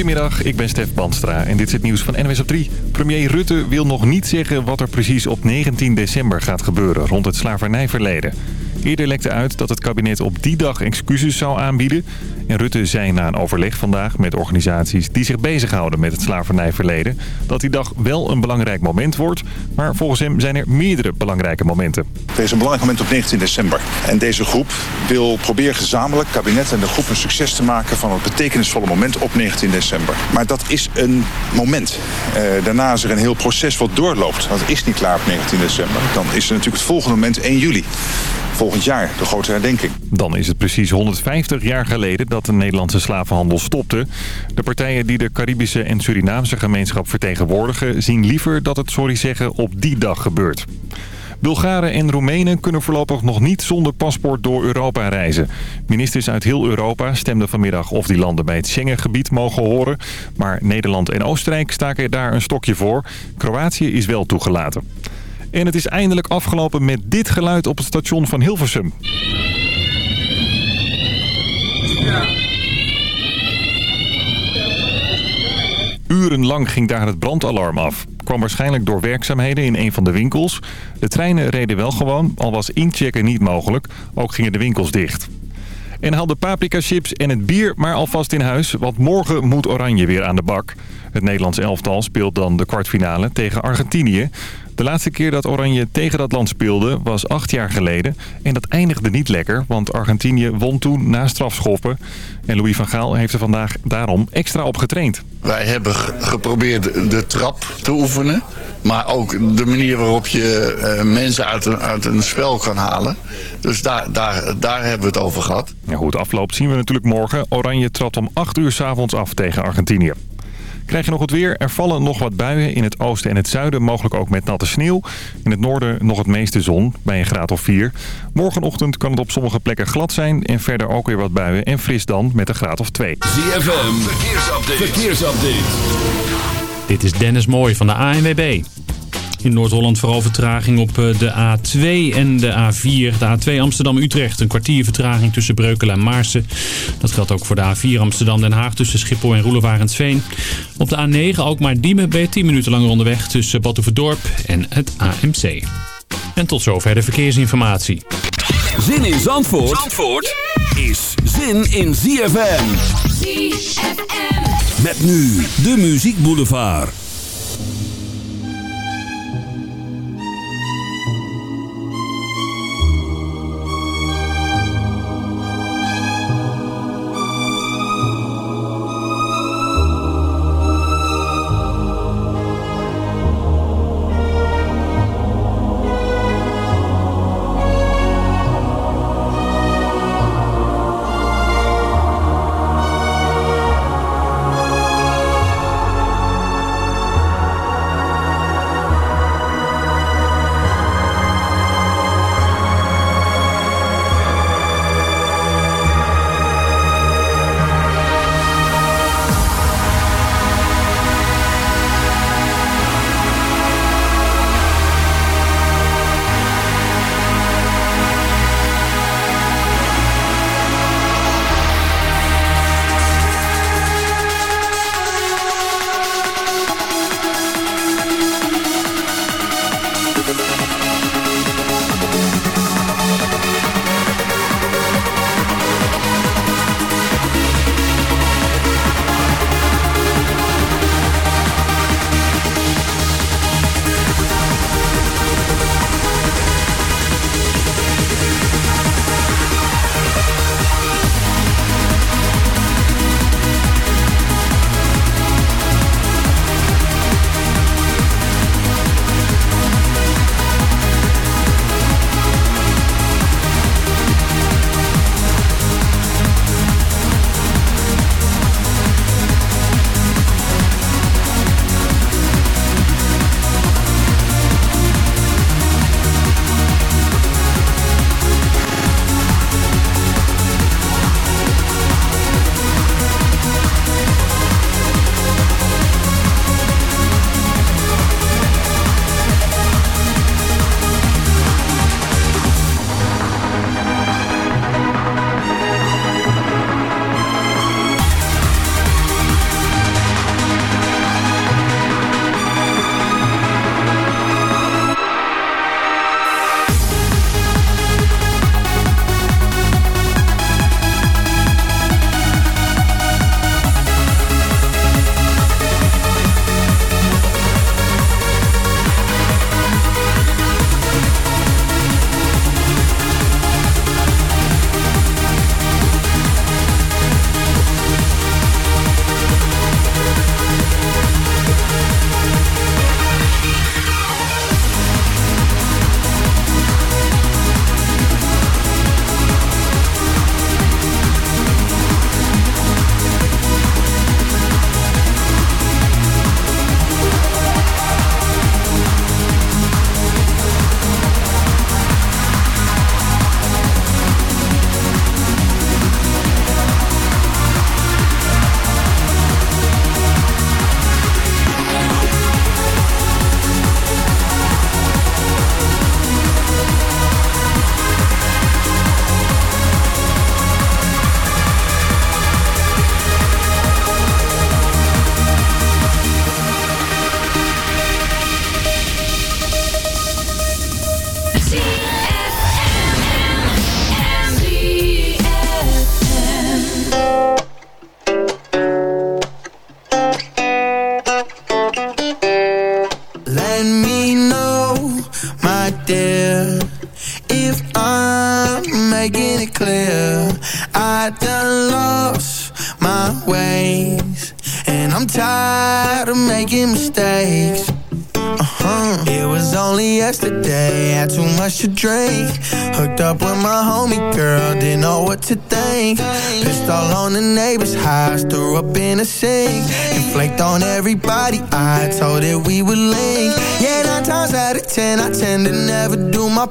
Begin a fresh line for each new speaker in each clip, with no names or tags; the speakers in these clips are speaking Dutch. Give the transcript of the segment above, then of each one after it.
Goedemiddag, ik ben Stef Banstra en dit is het nieuws van NWS op 3. Premier Rutte wil nog niet zeggen wat er precies op 19 december gaat gebeuren rond het slavernijverleden. Eerder lekte uit dat het kabinet op die dag excuses zou aanbieden. En Rutte zei na een overleg vandaag met organisaties die zich bezighouden met het slavernijverleden... dat die dag wel een belangrijk moment wordt. Maar volgens hem zijn er meerdere belangrijke momenten.
Er is een belangrijk moment op 19 december. En deze groep wil proberen gezamenlijk, kabinet en de groep, een succes te maken... van het betekenisvolle moment op 19 december. Maar dat is een moment. Uh, daarna is er een heel proces wat doorloopt. Dat is niet klaar op 19 december. Dan is er natuurlijk het volgende moment 1 juli volgend jaar, de grote herdenking.
Dan is het precies 150 jaar geleden dat de Nederlandse slavenhandel stopte. De partijen die de Caribische en Surinaamse gemeenschap vertegenwoordigen... zien liever dat het sorry zeggen op die dag gebeurt. Bulgaren en Roemenen kunnen voorlopig nog niet zonder paspoort door Europa reizen. Ministers uit heel Europa stemden vanmiddag of die landen bij het Schengengebied mogen horen. Maar Nederland en Oostenrijk staken daar een stokje voor. Kroatië is wel toegelaten. En het is eindelijk afgelopen met dit geluid op het station van Hilversum. Urenlang ging daar het brandalarm af. Kwam waarschijnlijk door werkzaamheden in een van de winkels. De treinen reden wel gewoon, al was inchecken niet mogelijk. Ook gingen de winkels dicht. En haal de paprika chips en het bier maar alvast in huis, want morgen moet Oranje weer aan de bak. Het Nederlands elftal speelt dan de kwartfinale tegen Argentinië. De laatste keer dat Oranje tegen dat land speelde was acht jaar geleden. En dat eindigde niet lekker, want Argentinië won toen na strafschoppen. En Louis van Gaal heeft er vandaag daarom extra op getraind.
Wij hebben geprobeerd de trap te oefenen. Maar ook de manier waarop je eh, mensen uit een, uit een spel kan halen. Dus daar, daar, daar hebben we het over gehad.
Ja, hoe het afloopt zien we natuurlijk morgen. Oranje trad om 8 uur s'avonds af tegen Argentinië. Krijg je nog het weer? Er vallen nog wat buien in het oosten en het zuiden. Mogelijk ook met natte sneeuw. In het noorden nog het meeste zon, bij een graad of 4. Morgenochtend kan het op sommige plekken glad zijn. En verder ook weer wat buien. En fris dan met een graad of 2.
ZFM, verkeersupdate. verkeersupdate.
Dit is Dennis Mooij van de ANWB. In Noord-Holland vooral vertraging op eh, de A2 en de A4. De A2 Amsterdam-Utrecht, een kwartier vertraging tussen Breukelen en Maarsen. Dat geldt ook voor de A4 Amsterdam-Den Haag tussen Schiphol en Roelevarensveen. Op de A9 ook maar Diemen ben je 10 minuten langer onderweg tussen Batuverdorp en het AMC. En tot zover de verkeersinformatie.
Zin in Zandvoort, Zandvoort is zin in ZFM. ZFM. Met nu de Muziek Boulevard.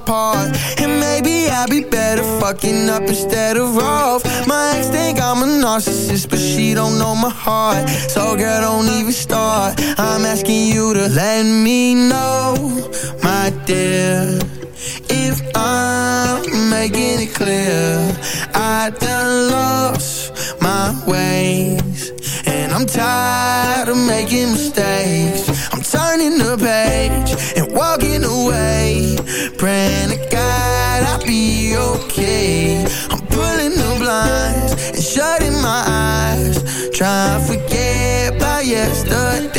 Do my part. And maybe I'd be better fucking up instead of off. My ex think I'm a narcissist, but she don't know my heart. So girl, don't even start. I'm asking you to let me know, my dear If I'm making it clear I done lost my ways And I'm tired yesterday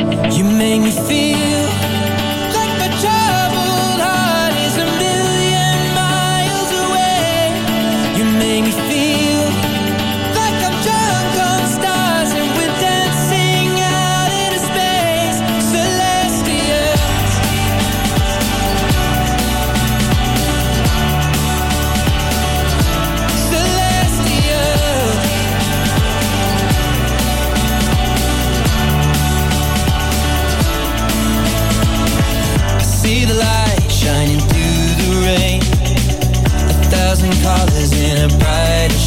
make me feel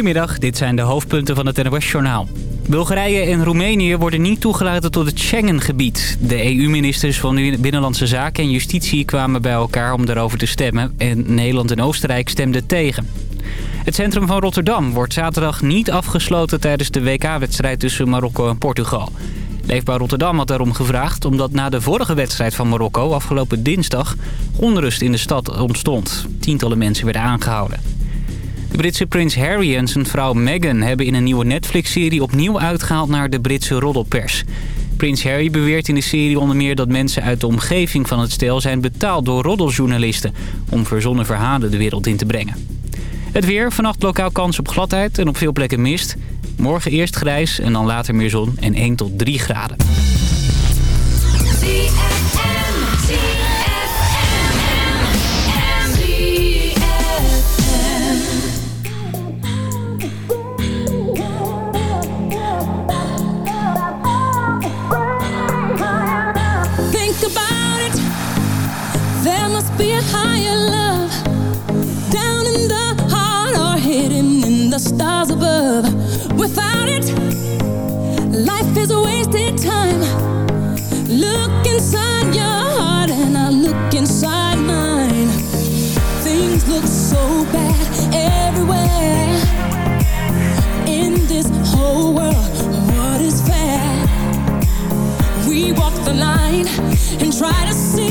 Goedemiddag, dit zijn de hoofdpunten van het NOS-journaal. Bulgarije en Roemenië worden niet toegelaten tot het Schengengebied. De EU-ministers van Binnenlandse Zaken en Justitie kwamen bij elkaar om daarover te stemmen... en Nederland en Oostenrijk stemden tegen. Het centrum van Rotterdam wordt zaterdag niet afgesloten tijdens de WK-wedstrijd tussen Marokko en Portugal. Leefbaar Rotterdam had daarom gevraagd omdat na de vorige wedstrijd van Marokko afgelopen dinsdag onrust in de stad ontstond. Tientallen mensen werden aangehouden. De Britse prins Harry en zijn vrouw Meghan hebben in een nieuwe Netflix-serie opnieuw uitgehaald naar de Britse roddelpers. Prins Harry beweert in de serie onder meer dat mensen uit de omgeving van het stel zijn betaald door roddeljournalisten om verzonnen verhalen de wereld in te brengen. Het weer, vannacht lokaal kans op gladheid en op veel plekken mist. Morgen eerst grijs en dan later meer zon en 1 tot 3 graden.
And try to see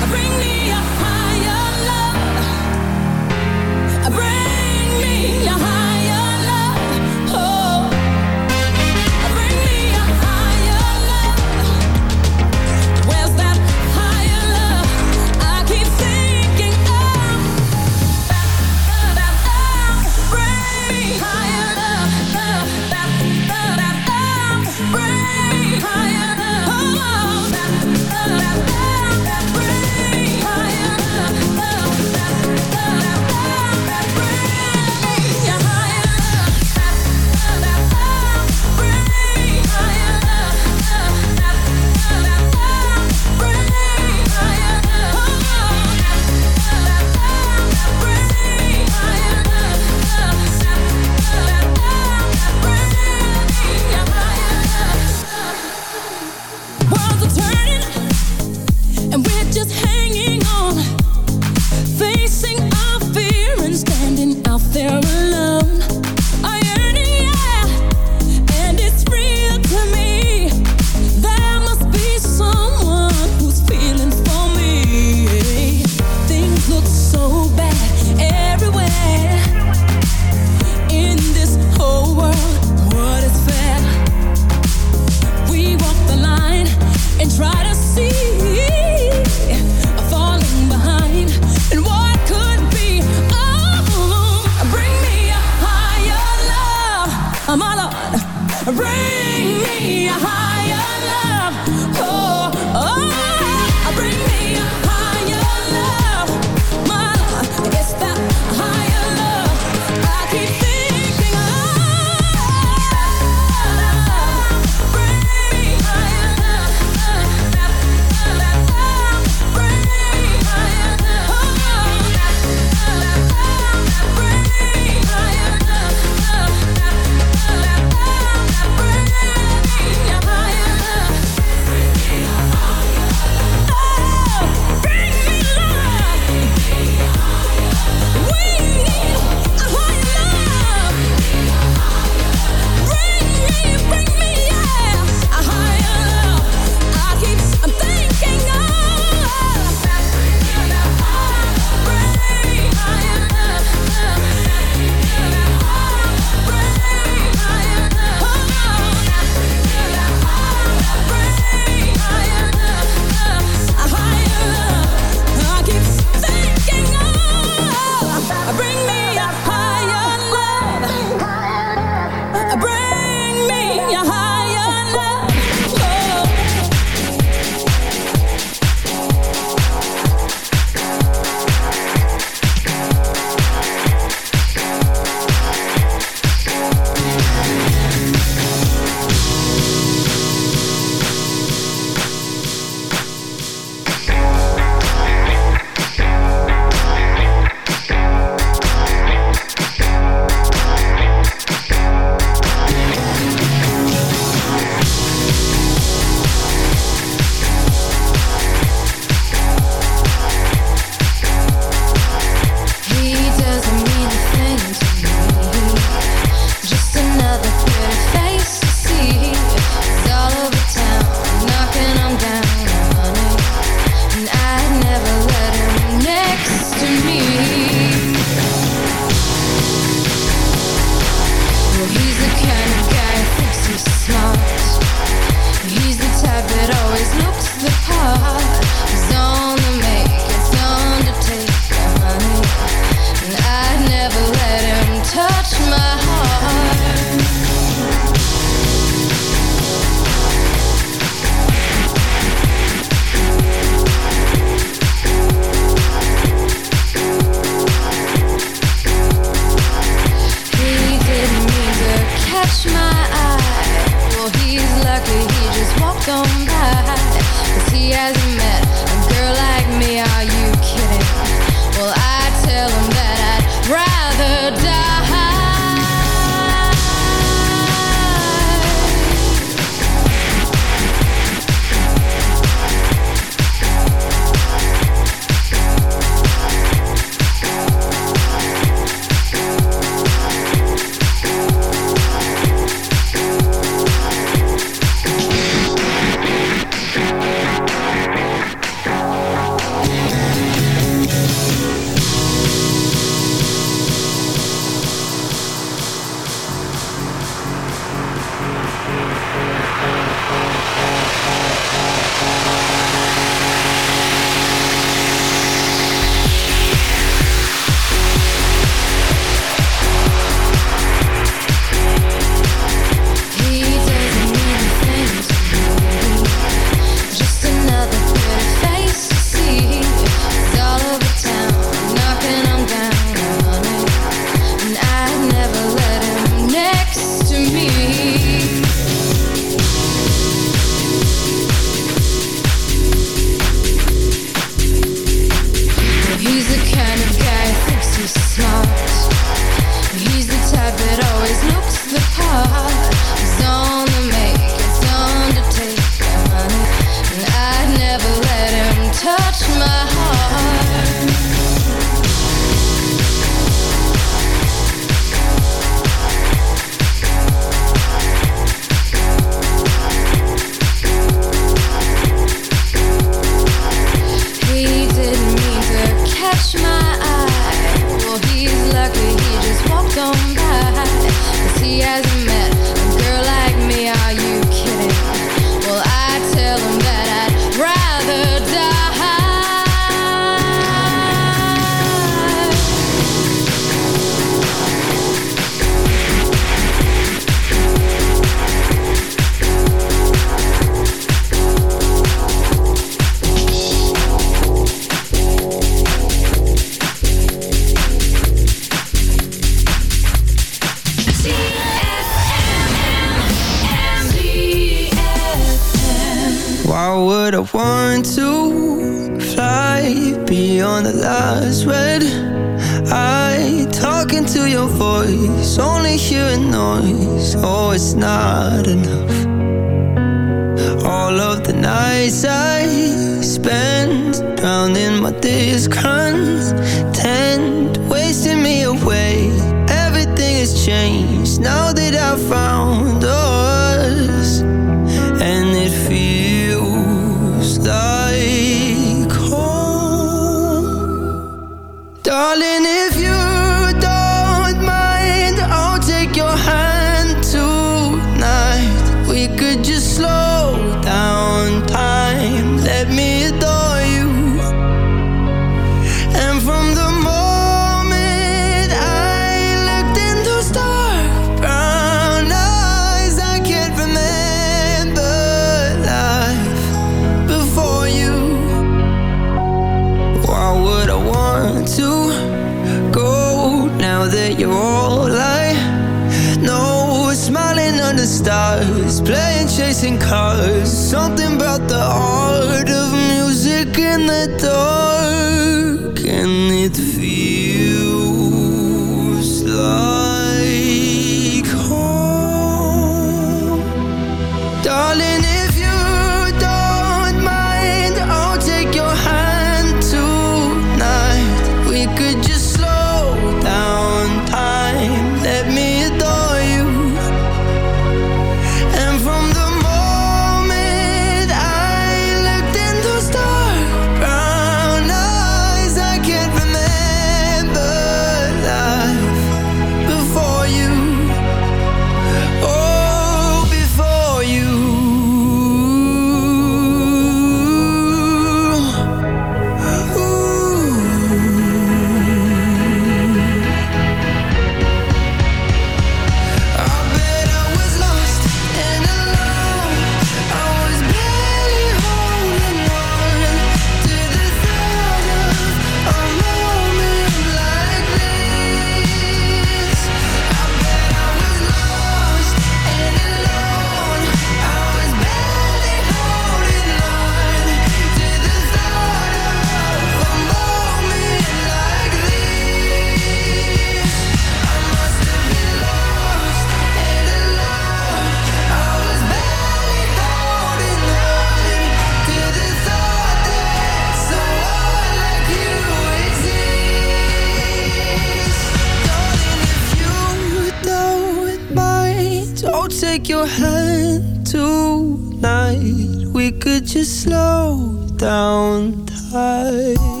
take
your hand tonight. We could just slow down time.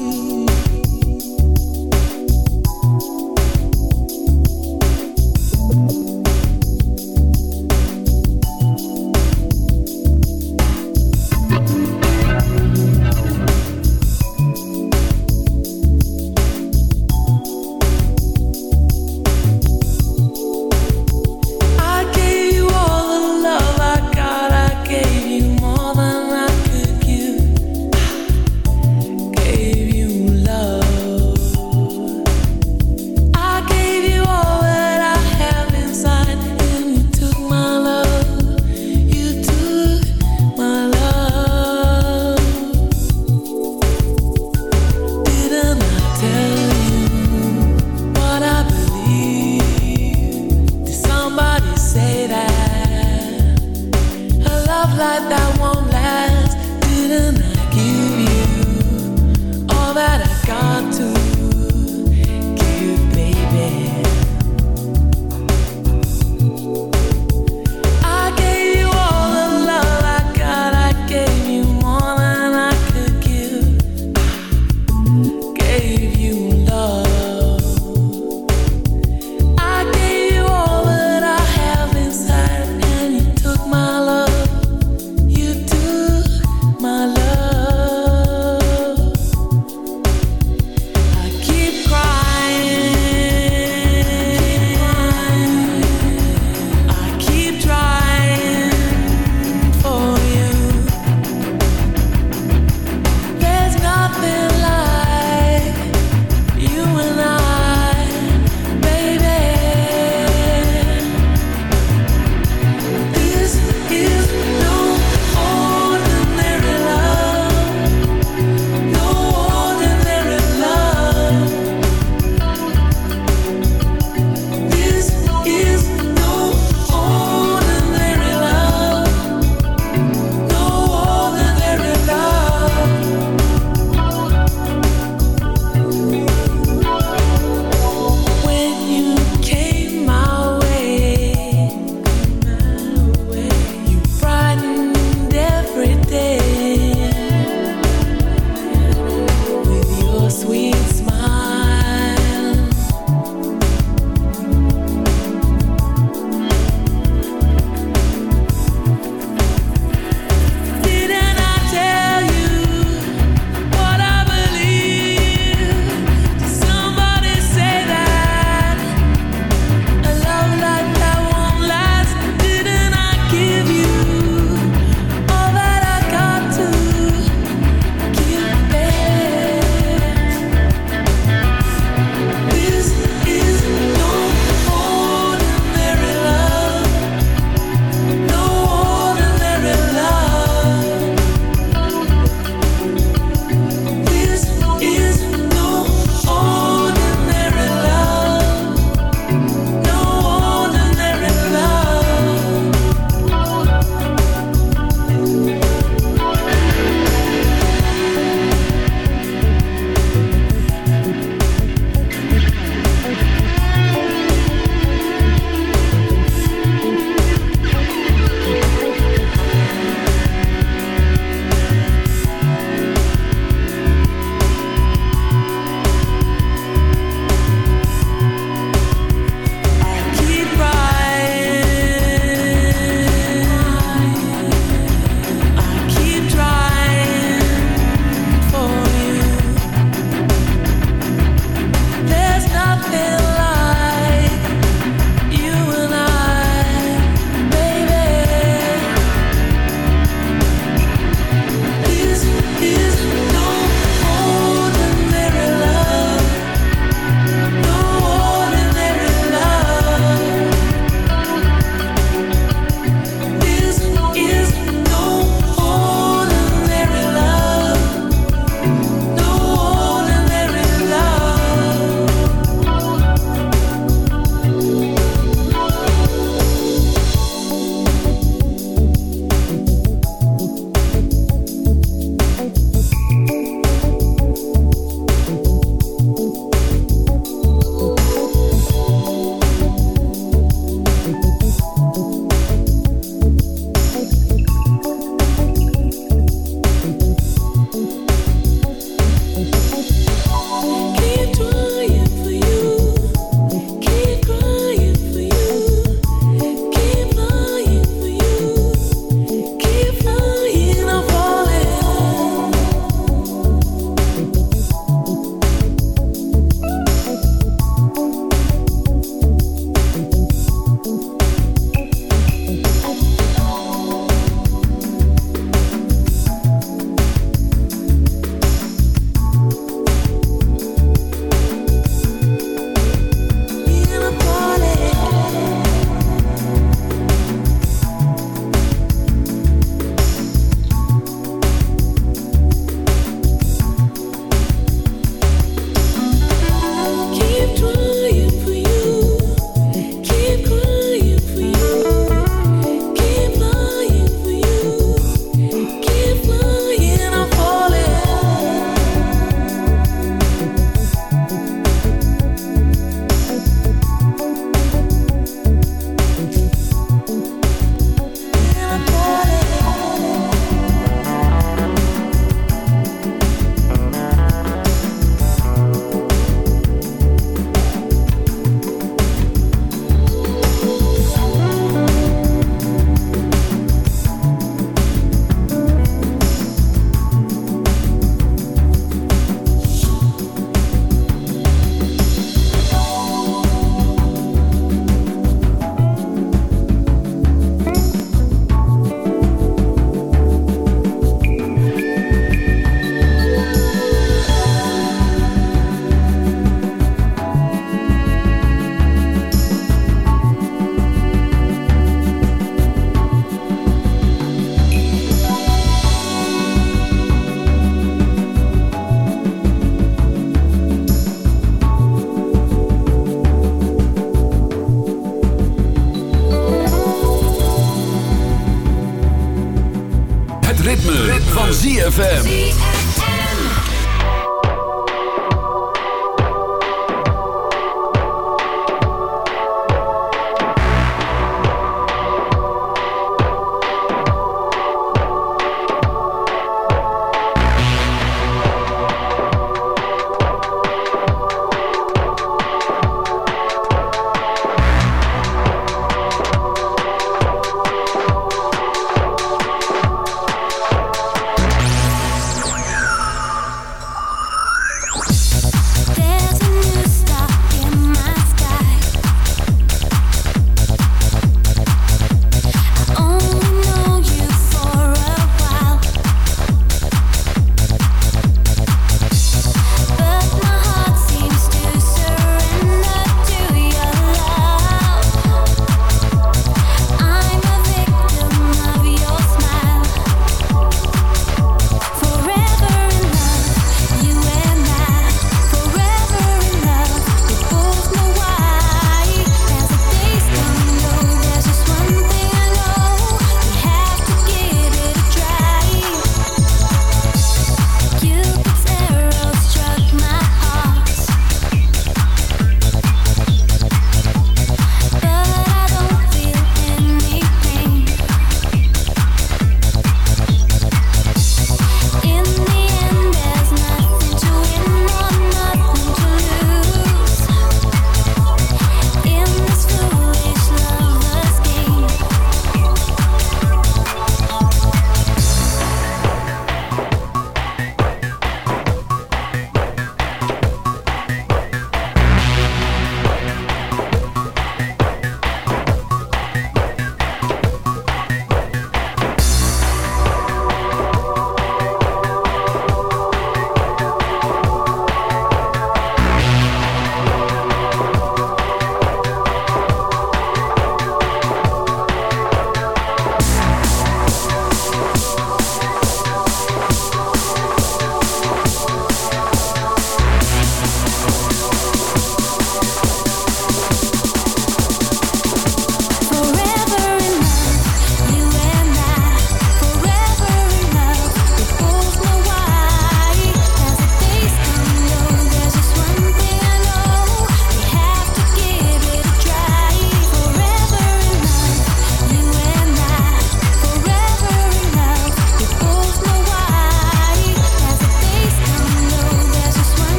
ZFM.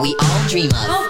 we
all dream of.